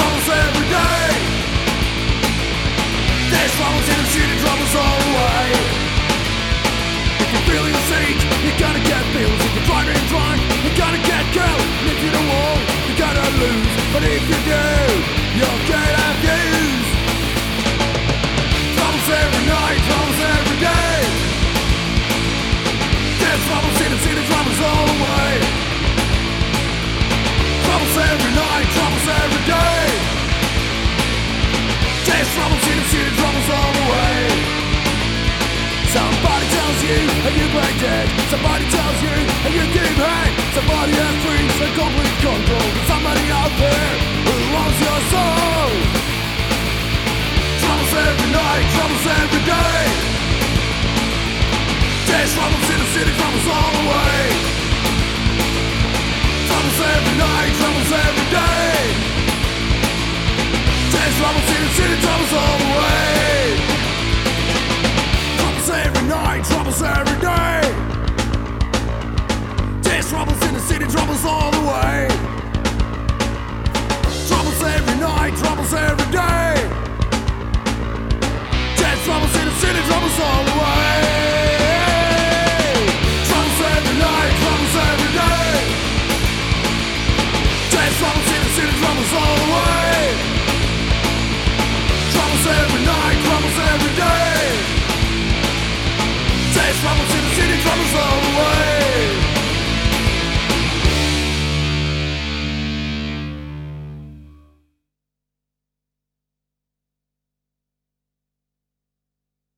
troubles every day. There's troubles in the city, troubles all the way. If you're feeling the siege, you gotta get bills. If you're driving drunk, Somebody tells you and you keep hang Somebody has dreams and complete control. Somebody out there who wants your soul. Troubles every night, troubles every day. There's troubles in the city, troubles all the way. Troubles every night, troubles every day. There's troubles in the city, troubles all the way troubles the troubles all the way. Troubles every night, troubles every day. There's troubles in the city, troubles all the way. Troubles every night, troubles every day. There's troubles in the city, troubles all the way. Troubles every night, troubles every day. There's troubles in the city,